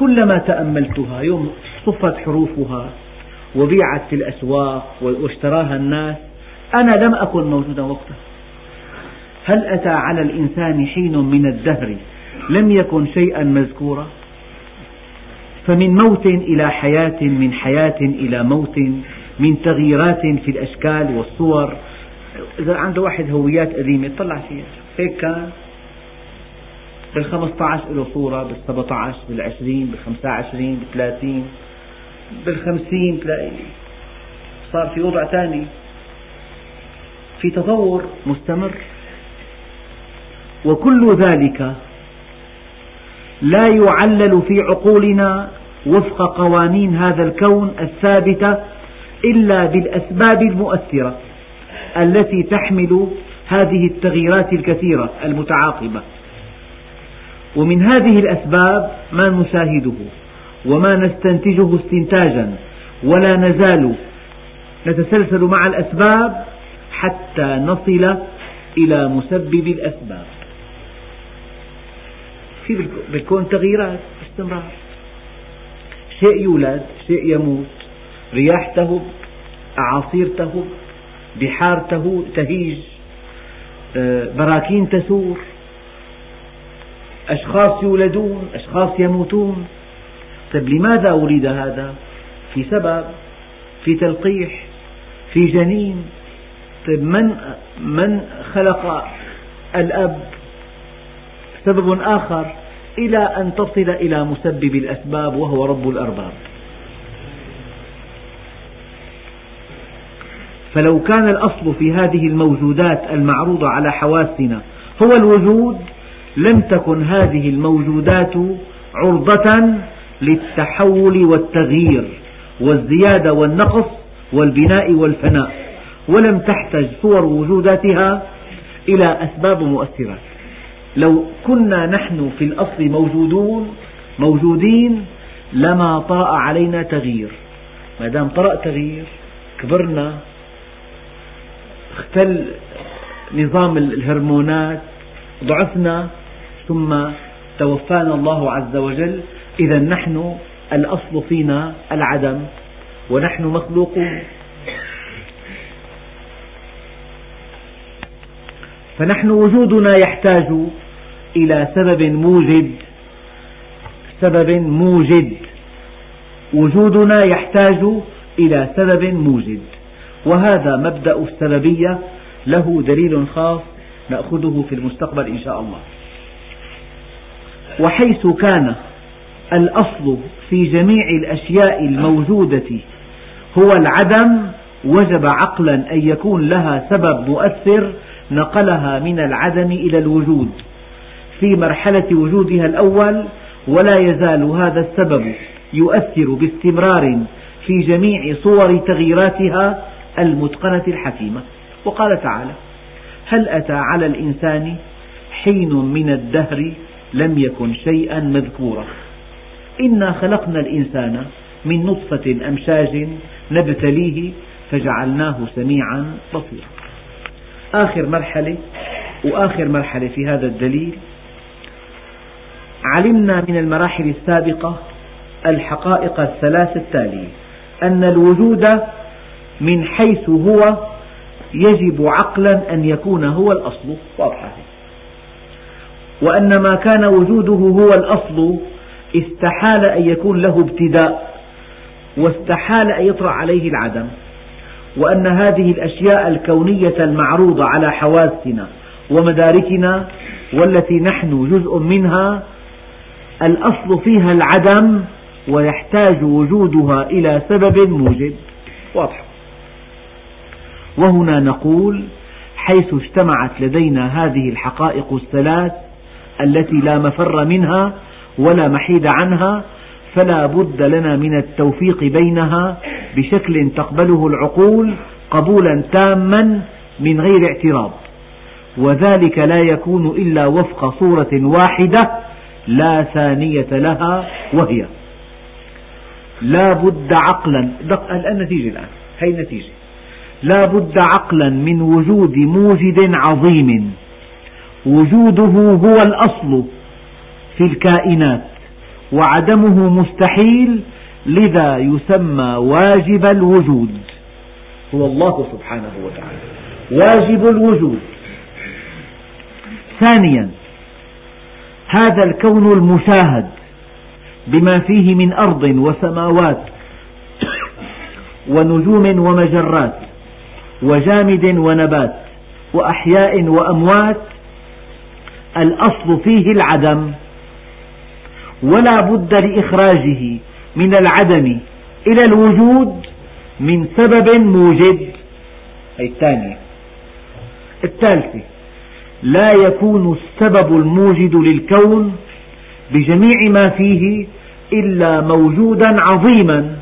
كلما تأملتها يوم صفت حروفها وبيعت في الأسواق واشتراها الناس أنا لم أكن موجودا وقتها. هل أتى على الإنسان حين من الدهر لم يكن شيئا مذكورا؟ فمن موت إلى حياة من حياة إلى موت من تغييرات في الأشكال والصور. إذا عنده واحد هويات قديمة طلع فيها. هيك كان. بالخمسة عشر له صورة بالسبعة عشر بالعشرين بالخمسة عشرين بالثلاثين بالخمسين تلاقي صار في وضع ثاني في تطور مستمر. وكل ذلك لا يعلل في عقولنا وفق قوانين هذا الكون الثابتة إلا بالأسباب المؤثرة التي تحمل هذه التغييرات الكثيرة المتعاقبة. ومن هذه الأسباب ما نشاهده وما نستنتجه استنتاجا ولا نزال نتسلسل مع الأسباب حتى نصل إلى مسبب الأسباب. في بالكون تغييرات باستمرار شيء يولد شيء يموت. رياح تهب أعاصير تهب بحار تهيج. آه، براكين تثور أشخاص يولدون أشخاص يموتون. طيب لماذا ولد هذا؟ في سبب في تلقيح في جنين. طيب من, من خلق الأب؟ سبب آخر إلى أن تصل إلى مسبب الأسباب وهو رب الأرباب. فلو كان الأصل في هذه الموجودات المعروضة على حواسنا هو الوجود لم تكن هذه الموجودات عرضة للتحول والتغيير والزيادة والنقص والبناء والفناء ولم تحتج صور وجوداتها إلى أسباب مؤثرات. لو كنا نحن في الأصل موجودون موجودين لما طرأ علينا تغيير. ما دام طرأ تغيير كبرنا اختل نظام الهرمونات ضعفنا ثم توفانا الله عز وجل. إذا نحن الأصل فينا العدم ونحن مخلوقون. فنحن وجودنا يحتاج إلى سبب موجد. سبب موجد. وجودنا يحتاج إلى سبب موجد. وهذا مبدأ السببية. له دليل خاص نأخذه في المستقبل إن شاء الله. وحيث كان الأصل في جميع الأشياء الموجودة هو العدم وجب عقلا أن يكون لها سبب مؤثر نقلها من العدم إلى الوجود. في مرحلة وجودها الأول ولا يزال هذا السبب يؤثر باستمرار في جميع صور تغييراتها المتقنة الحكيمة. وقال تعالى هل أتى على الإنسان حين من الدهر لم يكن شيئا مذكورا. إنا خلقنا الإنسان من نطفة أمشاج نبتليه فجعلناه سميعا بصيرا. آخر مرحلة وآخر مرحلة في هذا الدليل. علمنا من المراحل السابقة الحقائق الثلاث التالية. أن الوجود من حيث هو يجب عقلا أن يكون هو الأصل. واضحة وأن ما كان وجوده هو الأصل استحال أن يكون له ابتداء واستحال أن يطرأ عليه العدم وأن هذه الأشياء الكونية المعروضة على حواسنا ومداركنا والتي نحن جزء منها الأصل فيها العدم ويحتاج وجودها إلى سبب موجب. واضح. وهنا نقول حيث اجتمعت لدينا هذه الحقائق الثلاث التي لا مفر منها ولا محيد عنها فلا بد لنا من التوفيق بينها بشكل تقبله العقول قبولا تاما من غير اعتراض. وذلك لا يكون إلا وفق صورة واحدة لا ثانية لها وهي لا بد عقلا الآن نتيجة الآن هي النتيجة. لا بد عقلا من وجود موجد عظيم. وجوده هو الأصل في الكائنات وعدمه مستحيل لذا يسمى واجب الوجود. هو الله سبحانه وتعالى. واجب الوجود. ثانيا هذا الكون المشاهد بما فيه من أرض وسماوات ونجوم ومجرات وجامد ونبات وأحياء وأموات الأصل فيه العدم ولا بد لإخراجه من العدم إلى الوجود من سبب موجد أي الثانية. الثالثة لا يكون السبب الموجد للكون بجميع ما فيه إلا موجودا عظيما.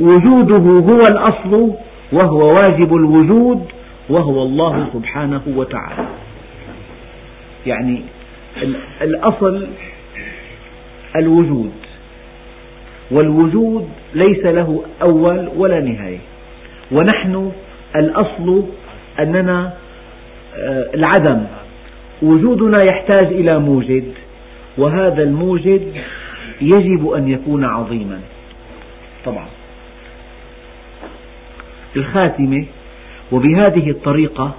وجوده هو الأصل وهو واجب الوجود وهو الله سبحانه وتعالى. يعني الأصل الوجود والوجود ليس له أول ولا نهاية ونحن الأصل أننا آه، العدم وجودنا يحتاج إلى موجد وهذا الموجد يجب أن يكون عظيما. طبعا. الخاتمة وبهذه الطريقة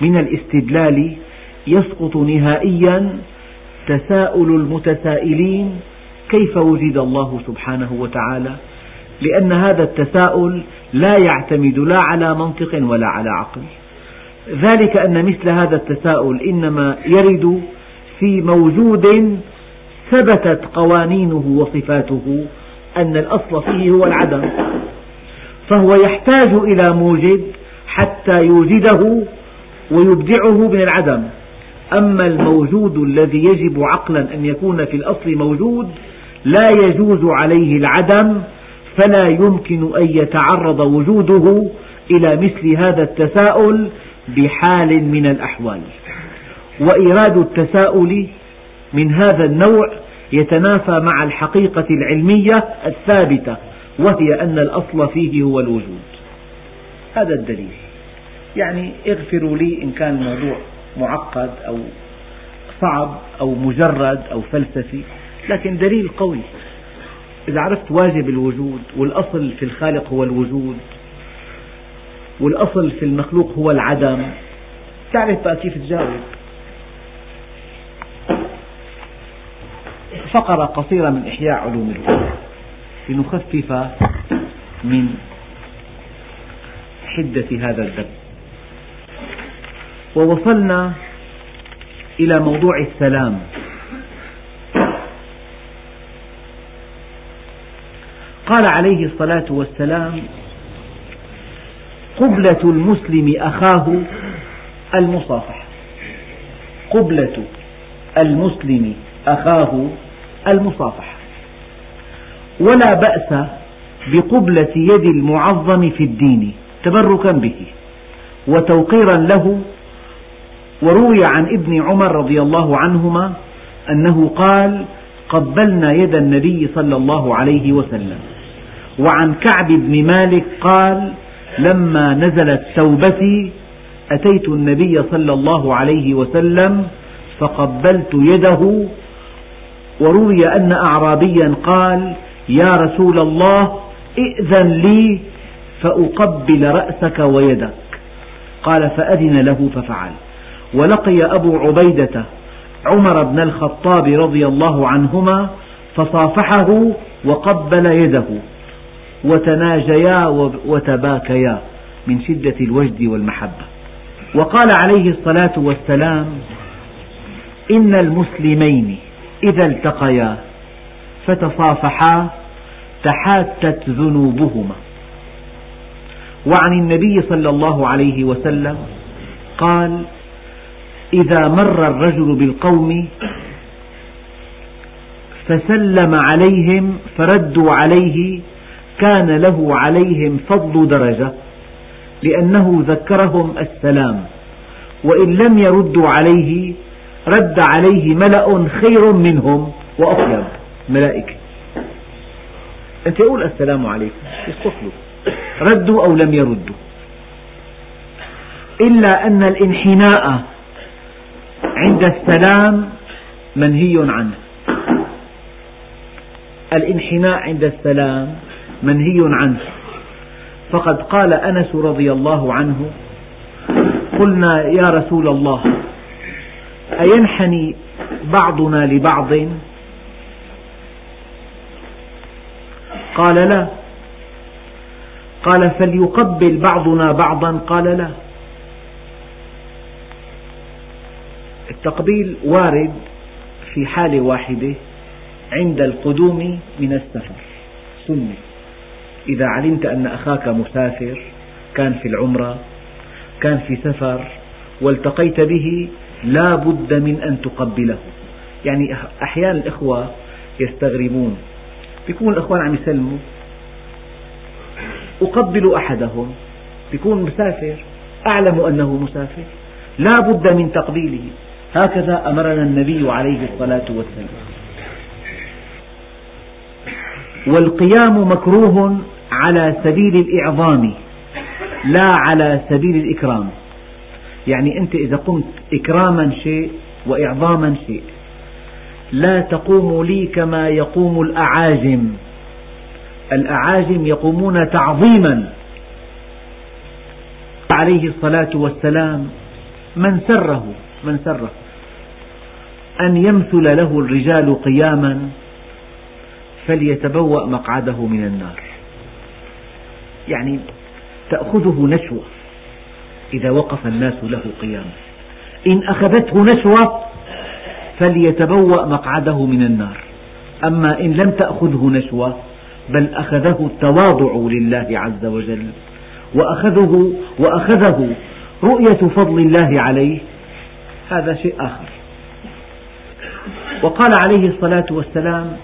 من الاستدلال يسقط نهائيا تساؤل المتسائلين كيف وجد الله سبحانه وتعالى؟ لأن هذا التساؤل لا يعتمد لا على منطق ولا على عقل. ذلك أن مثل هذا التساؤل إنما يرد في موجود ثبتت قوانينه وصفاته أن الأصل فيه هو العدم. فهو يحتاج إلى موجد حتى يوجده ويبدعه من العدم. أما الموجود الذي يجب عقلا أن يكون في الأصل موجود لا يجوز عليه العدم فلا يمكن أن يتعرض وجوده إلى مثل هذا التساؤل بحال من الأحوال. وإيراد التساؤل من هذا النوع يتنافى مع الحقيقة العلمية الثابتة وهي أن الأصل فيه هو الوجود. هذا الدليل. يعني اغفروا لي إن كان الموضوع معقد أو صعب أو مجرد أو فلسفي لكن دليل قوي. إذا عرفت واجب الوجود والأصل في الخالق هو الوجود والأصل في المخلوق هو العدم تعرف بقى كيف تجاوب. فقرة قصيرة من إحياء علوم الوجود. لنخفف من حدة هذا الدرس ووصلنا إلى موضوع السلام. قال عليه الصلاة والسلام قبلة المسلم أخاه المصافحة قبلة المسلم أخاه المصافحة ولا بأس بقبلة يد المعظم في الدين تبركا به وتوقيرا له وروي عن ابن عمر رضي الله عنهما أنه قال قبلنا يد النبي صلى الله عليه وسلم. وعن كعب بن مالك قال لما نزلت توبتي أتيت النبي صلى الله عليه وسلم فقبلت يده. وروي أن أعرابيا قال يا رسول الله إئذن لي فأقبل رأسك ويدك. قال فأذن له ففعل. ولقي أبو عبيدة عمر بن الخطاب رضي الله عنهما فصافحه وقبل يده وتناجيا وتباكيا من شدة الوجد والمحبة. وقال عليه الصلاة والسلام إن المسلمين إذا التقيا فتصافحا تحاتت ذنوبهما. وعن النبي صلى الله عليه وسلم قال إذا مر الرجل بالقوم فسلم عليهم فردوا عليه كان له عليهم فضل درجة لأنه ذكرهم السلام وإن لم يردوا عليه رد عليه ملأ خير منهم وأطيب. ملائكة. أنت قول السلام عليكم يسقط له ردوا أو لم يردوا. إلا أن الانحناء عند السلام منهي عنه. الانحناء عند السلام منهي عنه. فقد قال أنس رضي الله عنه قلنا يا رسول الله أينحني بعضنا لبعض؟ قال لا. قال فليقبل بعضنا بعضا؟ قال لا. التقبيل وارد في حالة واحدة عند القدوم من السفر. سنة إذا علمت أن أخاك مسافر كان في العمرة كان في سفر والتقيت به لا بد من أن تقبله. يعني أحيانا الإخوة يستغربون. يكون الإخوان عم يسلموا. أقبل أحدهم. يكون مسافر. أعلم أنه مسافر. لا بد من تقبيله. هكذا أمرنا النبي عليه الصلاة والسلام. والقيام مكروه على سبيل الإعظام لا على سبيل الإكرام. يعني أنت إذا قمت إكراما شيء وإعظاما شيء لا تقوم لي كما يقوم الأعاجم. الأعاجم يقومون تعظيما. عليه الصلاة والسلام من سره من سره. أن يمثل له الرجال قياما فليتبوأ مقعده من النار. يعني تأخذه نشوة إذا وقف الناس له قياما. إن أخذته نشوة فليتبوأ مقعده من النار. أما إن لم تأخذه نشوة بل أخذه التواضع لله عز وجل وأخذه, وأخذه رؤية فضل الله عليه هذا شيء آخر. وقال عليه الصلاة والسلام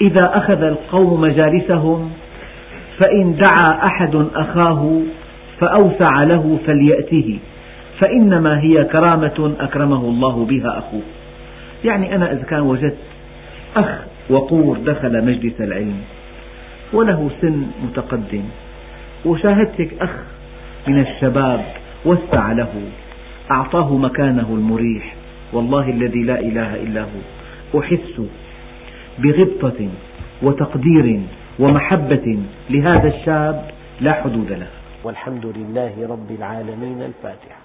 إذا أخذ القوم مجالسهم فإن دعا أحد أخاه فأوسع له فليأته فإنما هي كرامة أكرمه الله بها أخوه. يعني أنا إذا كان وجدت أخ وقور دخل مجلس العلم وله سن متقدم وشاهدت أخ من الشباب وسع له أعطاه مكانه المريح. والله الذي لا إله إلا هو. أحس بغبطة وتقدير ومحبة لهذا الشاب لا حدود لها والحمد لله رب العالمين. الفاتحة.